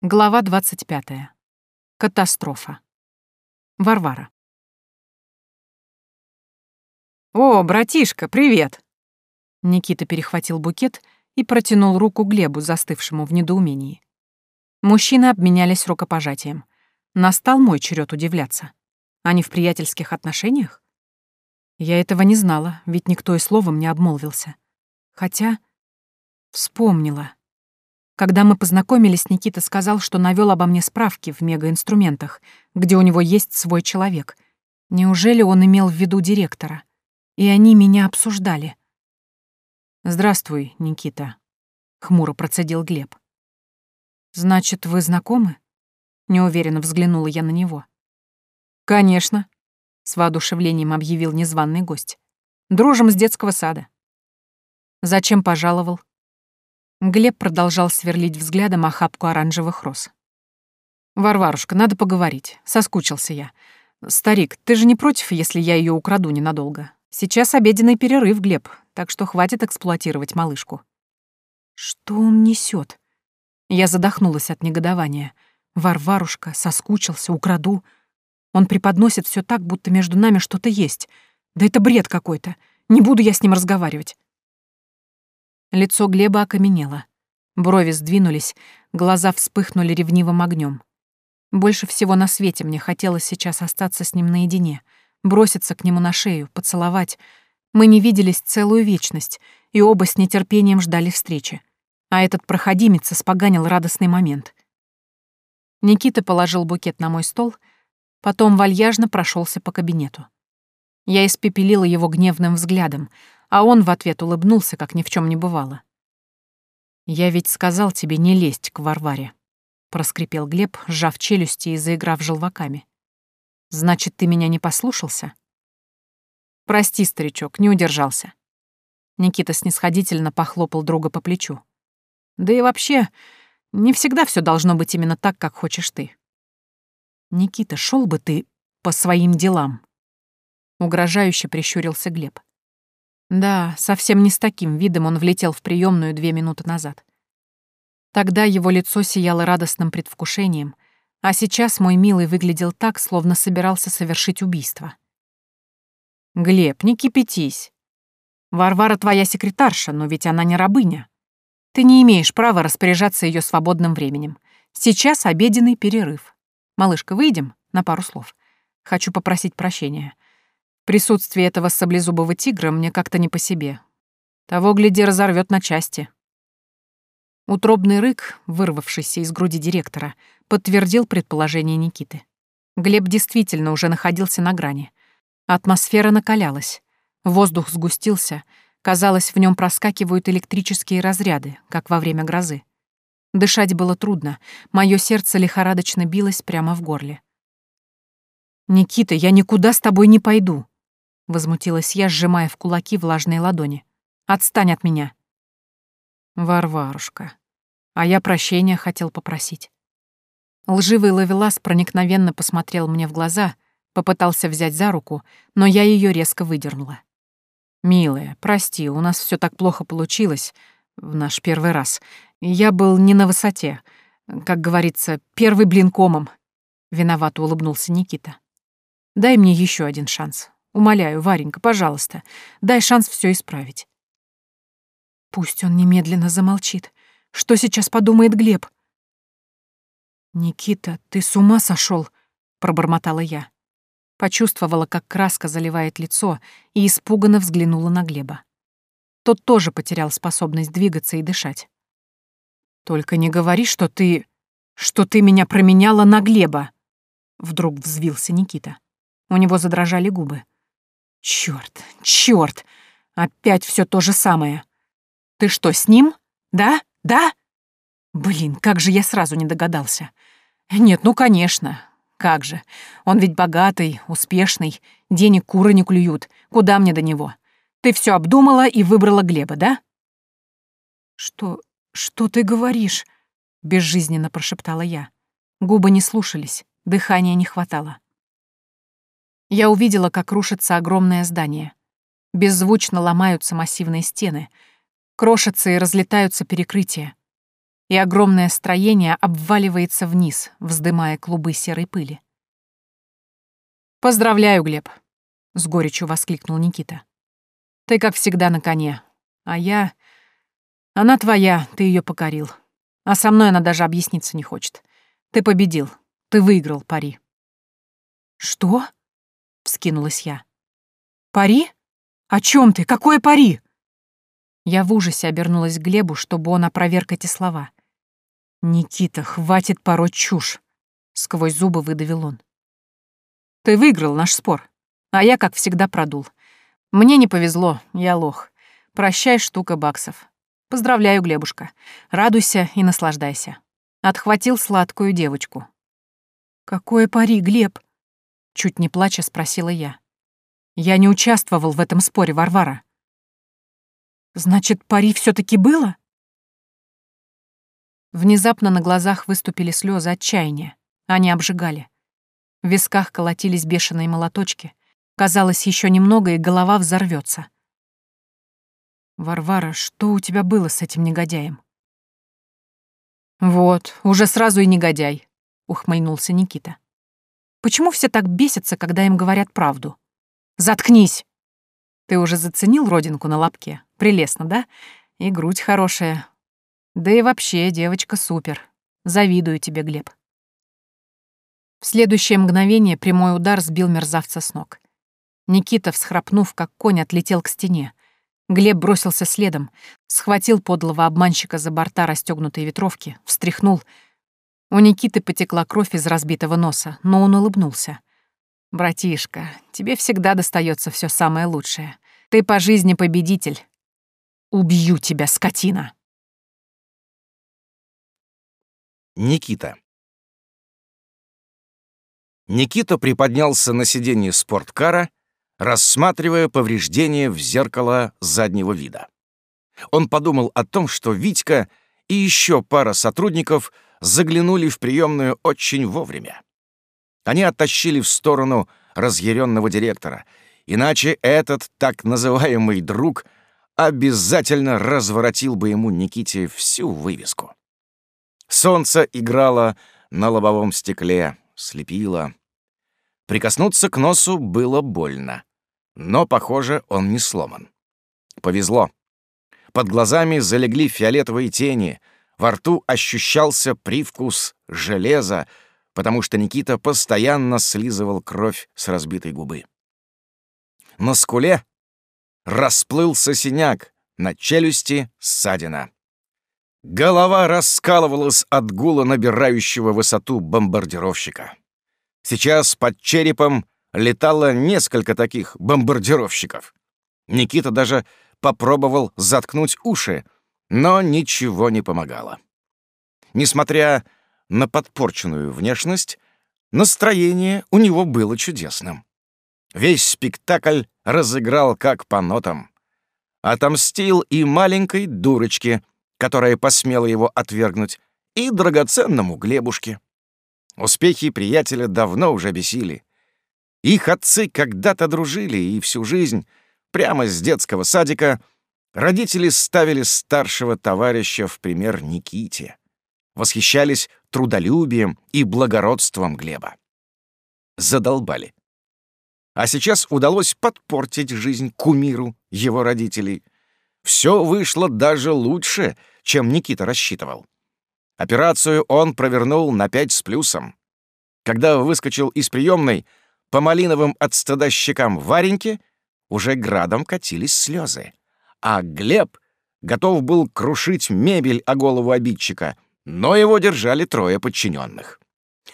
Глава 25. Катастрофа. Варвара. «О, братишка, привет!» Никита перехватил букет и протянул руку Глебу, застывшему в недоумении. Мужчины обменялись рукопожатием. Настал мой черед удивляться. Они в приятельских отношениях? Я этого не знала, ведь никто и словом не обмолвился. Хотя... Вспомнила. Когда мы познакомились, Никита сказал, что навёл обо мне справки в мегаинструментах, где у него есть свой человек. Неужели он имел в виду директора? И они меня обсуждали. «Здравствуй, Никита», — хмуро процедил Глеб. «Значит, вы знакомы?» — неуверенно взглянула я на него. «Конечно», — с воодушевлением объявил незваный гость. «Дружим с детского сада». «Зачем пожаловал?» Глеб продолжал сверлить взглядом охапку оранжевых роз. «Варварушка, надо поговорить. Соскучился я. Старик, ты же не против, если я ее украду ненадолго? Сейчас обеденный перерыв, Глеб, так что хватит эксплуатировать малышку». «Что он несет? Я задохнулась от негодования. «Варварушка, соскучился, украду». Он преподносит все так, будто между нами что-то есть. Да это бред какой-то. Не буду я с ним разговаривать. Лицо Глеба окаменело. Брови сдвинулись, глаза вспыхнули ревнивым огнем. Больше всего на свете мне хотелось сейчас остаться с ним наедине, броситься к нему на шею, поцеловать. Мы не виделись целую вечность, и оба с нетерпением ждали встречи. А этот проходимец испоганил радостный момент. Никита положил букет на мой стол, потом вальяжно прошелся по кабинету. Я испепелила его гневным взглядом, а он в ответ улыбнулся, как ни в чем не бывало. «Я ведь сказал тебе не лезть к Варваре», — проскрипел Глеб, сжав челюсти и заиграв желваками. «Значит, ты меня не послушался?» «Прости, старичок, не удержался». Никита снисходительно похлопал друга по плечу. «Да и вообще, не всегда все должно быть именно так, как хочешь ты». «Никита, шел бы ты по своим делам», — угрожающе прищурился Глеб. Да, совсем не с таким видом он влетел в приемную две минуты назад. Тогда его лицо сияло радостным предвкушением, а сейчас мой милый выглядел так, словно собирался совершить убийство. «Глеб, не кипятись. Варвара твоя секретарша, но ведь она не рабыня. Ты не имеешь права распоряжаться ее свободным временем. Сейчас обеденный перерыв. Малышка, выйдем на пару слов. Хочу попросить прощения присутствии этого саблезубого тигра мне как-то не по себе. Того, гляди, разорвет на части. Утробный рык, вырвавшийся из груди директора, подтвердил предположение Никиты. Глеб действительно уже находился на грани. Атмосфера накалялась. Воздух сгустился. Казалось, в нем проскакивают электрические разряды, как во время грозы. Дышать было трудно. Мое сердце лихорадочно билось прямо в горле. «Никита, я никуда с тобой не пойду», Возмутилась я, сжимая в кулаки влажные ладони. «Отстань от меня!» «Варварушка, а я прощения хотел попросить». Лживый ловелас проникновенно посмотрел мне в глаза, попытался взять за руку, но я ее резко выдернула. «Милая, прости, у нас все так плохо получилось в наш первый раз. Я был не на высоте. Как говорится, первый блин комом». Виновато улыбнулся Никита. «Дай мне еще один шанс. Умоляю, Варенька, пожалуйста, дай шанс все исправить. Пусть он немедленно замолчит. Что сейчас подумает Глеб? «Никита, ты с ума сошел? пробормотала я. Почувствовала, как краска заливает лицо, и испуганно взглянула на Глеба. Тот тоже потерял способность двигаться и дышать. «Только не говори, что ты... что ты меня променяла на Глеба!» Вдруг взвился Никита. У него задрожали губы. Черт, черт! Опять все то же самое. Ты что, с ним? Да? Да? Блин, как же я сразу не догадался. Нет, ну, конечно. Как же. Он ведь богатый, успешный, денег куры не клюют. Куда мне до него? Ты все обдумала и выбрала Глеба, да? Что... что ты говоришь? Безжизненно прошептала я. Губы не слушались, дыхания не хватало. Я увидела, как рушится огромное здание. Беззвучно ломаются массивные стены, крошатся и разлетаются перекрытия. и огромное строение обваливается вниз, вздымая клубы серой пыли. «Поздравляю, Глеб!» — с горечью воскликнул Никита. «Ты, как всегда, на коне. А я... Она твоя, ты ее покорил. А со мной она даже объясниться не хочет. Ты победил. Ты выиграл пари». «Что?» — вскинулась я. «Пари? О чем ты? Какое пари?» Я в ужасе обернулась к Глебу, чтобы он опроверг эти слова. «Никита, хватит пороть чушь!» — сквозь зубы выдавил он. «Ты выиграл наш спор, а я, как всегда, продул. Мне не повезло, я лох. Прощай, штука баксов. Поздравляю, Глебушка. Радуйся и наслаждайся. Отхватил сладкую девочку». «Какое пари, Глеб?» — чуть не плача спросила я. «Я не участвовал в этом споре, Варвара. Значит, пари все таки было? Внезапно на глазах выступили слезы отчаяния. Они обжигали. В висках колотились бешеные молоточки. Казалось, еще немного, и голова взорвется. «Варвара, что у тебя было с этим негодяем?» «Вот, уже сразу и негодяй», — ухмыльнулся Никита. «Почему все так бесятся, когда им говорят правду? Заткнись!» «Ты уже заценил родинку на лобке? Прелестно, да? И грудь хорошая. Да и вообще, девочка супер. Завидую тебе, Глеб. В следующее мгновение прямой удар сбил мерзавца с ног. Никита, всхрапнув, как конь, отлетел к стене. Глеб бросился следом, схватил подлого обманщика за борта расстегнутой ветровки, встряхнул. У Никиты потекла кровь из разбитого носа, но он улыбнулся. «Братишка, тебе всегда достается все самое лучшее. Ты по жизни победитель, Убью тебя, скотина!» Никита. Никита приподнялся на сиденье спорткара, рассматривая повреждения в зеркало заднего вида. Он подумал о том, что Витька и еще пара сотрудников заглянули в приемную очень вовремя. Они оттащили в сторону разъяренного директора, иначе этот так называемый друг — обязательно разворотил бы ему Никите всю вывеску. Солнце играло на лобовом стекле, слепило. Прикоснуться к носу было больно, но, похоже, он не сломан. Повезло. Под глазами залегли фиолетовые тени, во рту ощущался привкус железа, потому что Никита постоянно слизывал кровь с разбитой губы. На скуле расплылся синяк, на челюсти — ссадина. Голова раскалывалась от гула набирающего высоту бомбардировщика. Сейчас под черепом летало несколько таких бомбардировщиков. Никита даже попробовал заткнуть уши, но ничего не помогало. Несмотря на подпорченную внешность, настроение у него было чудесным. Весь спектакль разыграл как по нотам. Отомстил и маленькой дурочке, которая посмела его отвергнуть, и драгоценному Глебушке. Успехи приятеля давно уже бесили. Их отцы когда-то дружили, и всю жизнь, прямо с детского садика, родители ставили старшего товарища в пример Никите. Восхищались трудолюбием и благородством Глеба. Задолбали. А сейчас удалось подпортить жизнь кумиру его родителей. Все вышло даже лучше, чем Никита рассчитывал. Операцию он провернул на пять с плюсом. Когда выскочил из приемной, по малиновым от стыда щекам Вареньке уже градом катились слезы. А Глеб готов был крушить мебель о голову обидчика, но его держали трое подчиненных.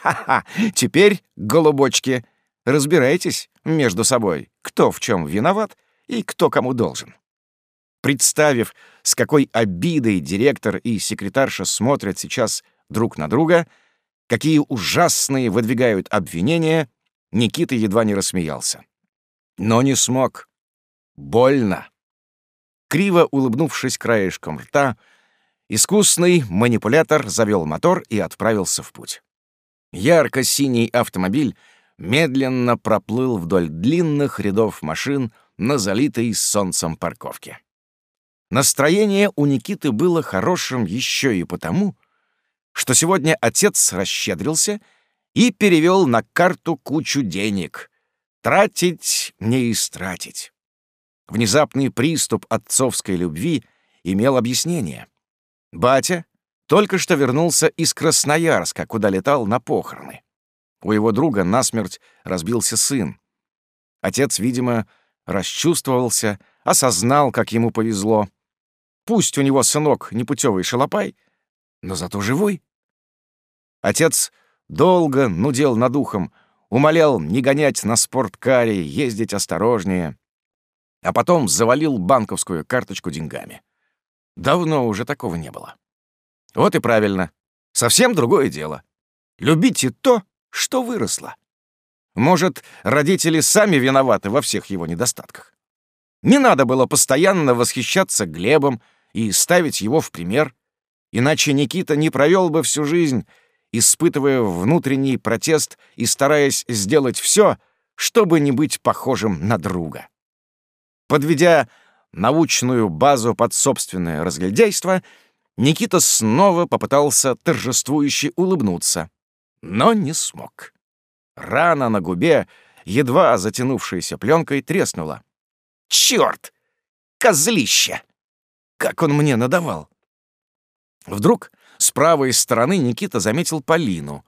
«Ха-ха! Теперь, голубочки, Разбирайтесь между собой, кто в чем виноват и кто кому должен. Представив, с какой обидой директор и секретарша смотрят сейчас друг на друга, какие ужасные выдвигают обвинения, Никита едва не рассмеялся. Но не смог. Больно. Криво улыбнувшись краешком рта, искусный манипулятор завел мотор и отправился в путь. Ярко-синий автомобиль медленно проплыл вдоль длинных рядов машин на залитой солнцем парковке. Настроение у Никиты было хорошим еще и потому, что сегодня отец расщедрился и перевел на карту кучу денег. Тратить не истратить. Внезапный приступ отцовской любви имел объяснение. Батя только что вернулся из Красноярска, куда летал на похороны. У его друга насмерть разбился сын. Отец, видимо, расчувствовался, осознал, как ему повезло. Пусть у него сынок непутевый шалопай, но зато живой. Отец долго нудел над ухом, умолял не гонять на спорткаре, ездить осторожнее, а потом завалил банковскую карточку деньгами. Давно уже такого не было. Вот и правильно. Совсем другое дело. Любите то, что выросло. Может, родители сами виноваты во всех его недостатках. Не надо было постоянно восхищаться Глебом и ставить его в пример, иначе Никита не провел бы всю жизнь, испытывая внутренний протест и стараясь сделать все, чтобы не быть похожим на друга. Подведя научную базу под собственное разглядейство, Никита снова попытался торжествующе улыбнуться, но не смог. Рана на губе, едва затянувшаяся пленкой, треснула. «Чёрт! Козлище! Как он мне надавал!» Вдруг с правой стороны Никита заметил Полину.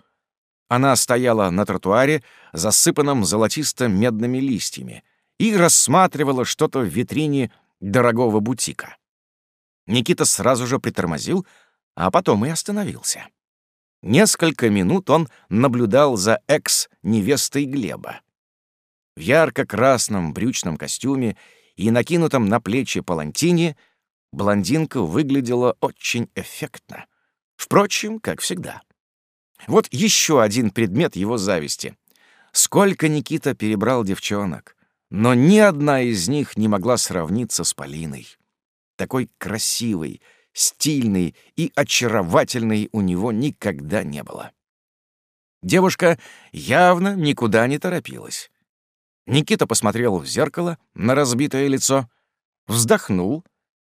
Она стояла на тротуаре, засыпанном золотисто-медными листьями, и рассматривала что-то в витрине дорогого бутика. Никита сразу же притормозил, а потом и остановился. Несколько минут он наблюдал за экс-невестой Глеба. В ярко-красном брючном костюме и накинутом на плечи палантине блондинка выглядела очень эффектно. Впрочем, как всегда. Вот еще один предмет его зависти. Сколько Никита перебрал девчонок, но ни одна из них не могла сравниться с Полиной. Такой красивой, стильной и очаровательной у него никогда не было. Девушка явно никуда не торопилась. Никита посмотрел в зеркало на разбитое лицо, вздохнул,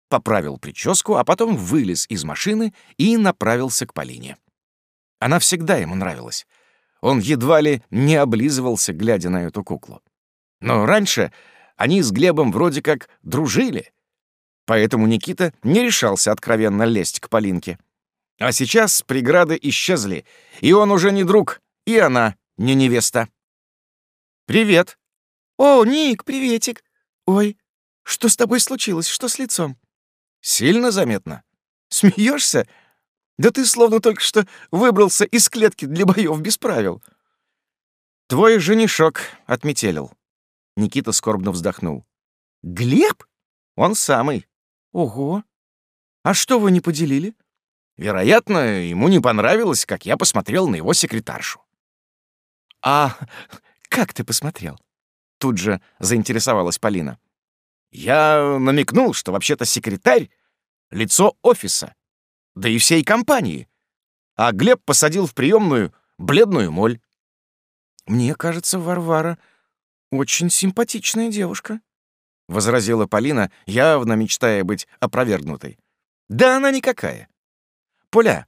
поправил прическу, а потом вылез из машины и направился к Полине. Она всегда ему нравилась. Он едва ли не облизывался, глядя на эту куклу. Но раньше они с Глебом вроде как дружили, поэтому Никита не решался откровенно лезть к Полинке. А сейчас преграды исчезли, и он уже не друг, и она не невеста. «Привет!» «О, Ник, приветик! Ой, что с тобой случилось? Что с лицом?» «Сильно заметно?» Смеешься? Да ты словно только что выбрался из клетки для боев без правил». «Твой женишок отметелил». Никита скорбно вздохнул. «Глеб? Он самый. Ого. А что вы не поделили? Вероятно, ему не понравилось, как я посмотрел на его секретаршу. А как ты посмотрел? Тут же заинтересовалась Полина. Я намекнул, что вообще-то секретарь — лицо офиса, да и всей компании. А Глеб посадил в приемную бледную моль. Мне кажется, Варвара очень симпатичная девушка. — возразила Полина, явно мечтая быть опровергнутой. «Да она никакая. Поля,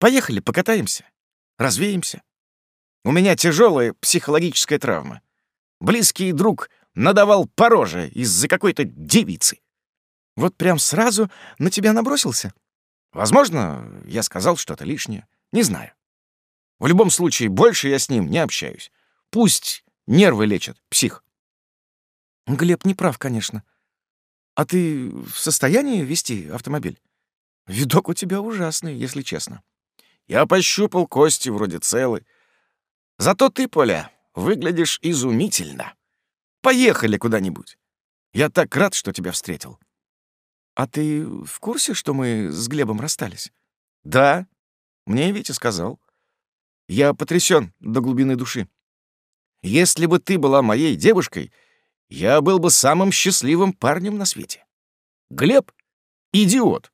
поехали покатаемся, развеемся. У меня тяжелая психологическая травма. Близкий друг надавал по роже из-за какой-то девицы. Вот прям сразу на тебя набросился? Возможно, я сказал что-то лишнее. Не знаю. В любом случае, больше я с ним не общаюсь. Пусть нервы лечат, псих. Глеб не прав, конечно. А ты в состоянии вести автомобиль? Видок у тебя ужасный, если честно. Я пощупал кости, вроде целы. Зато ты, Поля, выглядишь изумительно. Поехали куда-нибудь. Я так рад, что тебя встретил. А ты в курсе, что мы с Глебом расстались? Да, мне Витя сказал. Я потрясен до глубины души. Если бы ты была моей девушкой, я был бы самым счастливым парнем на свете. Глеб — идиот.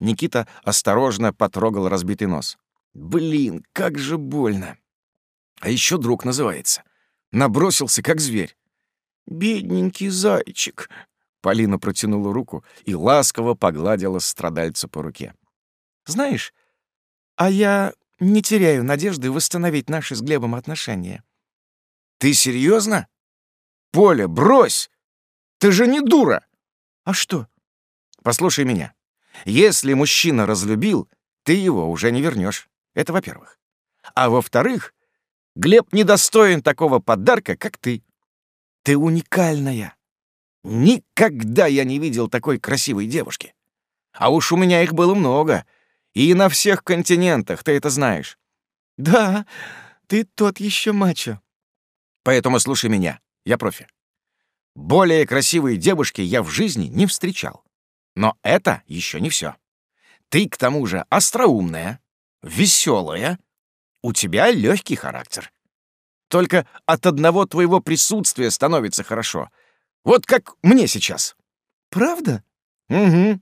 Никита осторожно потрогал разбитый нос. Блин, как же больно. А еще друг называется. Набросился, как зверь. Бедненький зайчик. Полина протянула руку и ласково погладила страдальца по руке. Знаешь, А я не теряю надежды восстановить наши с Глебом отношения. Ты серьезно? Поля, брось! Ты же не дура! А что? Послушай меня. Если мужчина разлюбил, ты его уже не вернешь. Это во-первых. А во-вторых, Глеб недостоин такого подарка, как ты. Ты уникальная. Никогда я не видел такой красивой девушки. А уж у меня их было много. И на всех континентах, ты это знаешь. Да, ты тот еще мачо. Поэтому слушай меня, я профи. Более красивые девушки я в жизни не встречал. Но это еще не все. Ты, к тому же, остроумная, веселая, у тебя легкий характер. Только от одного твоего присутствия становится хорошо. Вот как мне сейчас. Правда? Угу.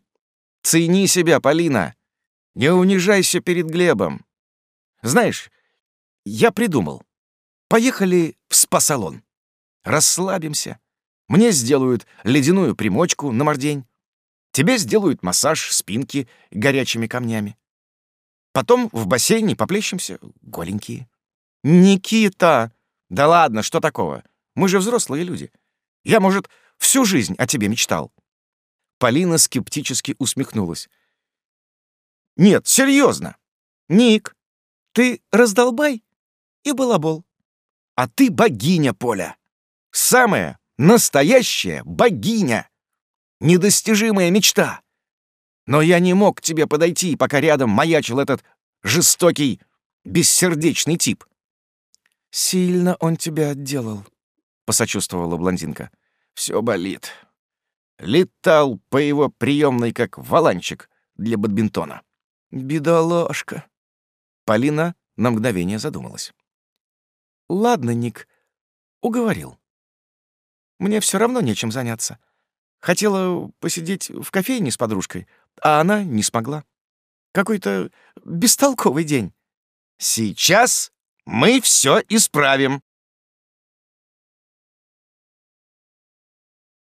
Цени себя, Полина. Не унижайся перед Глебом. Знаешь, я придумал. Поехали в спа-салон. Расслабимся. Мне сделают ледяную примочку на мордень. Тебе сделают массаж спинки горячими камнями. Потом в бассейне поплещемся, голенькие. Никита! Да ладно, что такого? Мы же взрослые люди. Я, может, всю жизнь о тебе мечтал. Полина скептически усмехнулась. Нет, серьезно. Ник, ты раздолбай и балабол. А ты богиня, Поля. Самая настоящая богиня. Недостижимая мечта. Но я не мог к тебе подойти, пока рядом маячил этот жестокий, бессердечный тип. «Сильно он тебя отделал», — посочувствовала блондинка. Все болит. Летал по его приемной как валанчик для бадминтона. «Бедоложка». Полина на мгновение задумалась. «Ладно, Ник, уговорил. Мне все равно нечем заняться. Хотела посидеть в кофейне с подружкой, а она не смогла. Какой-то бестолковый день. Сейчас мы все исправим.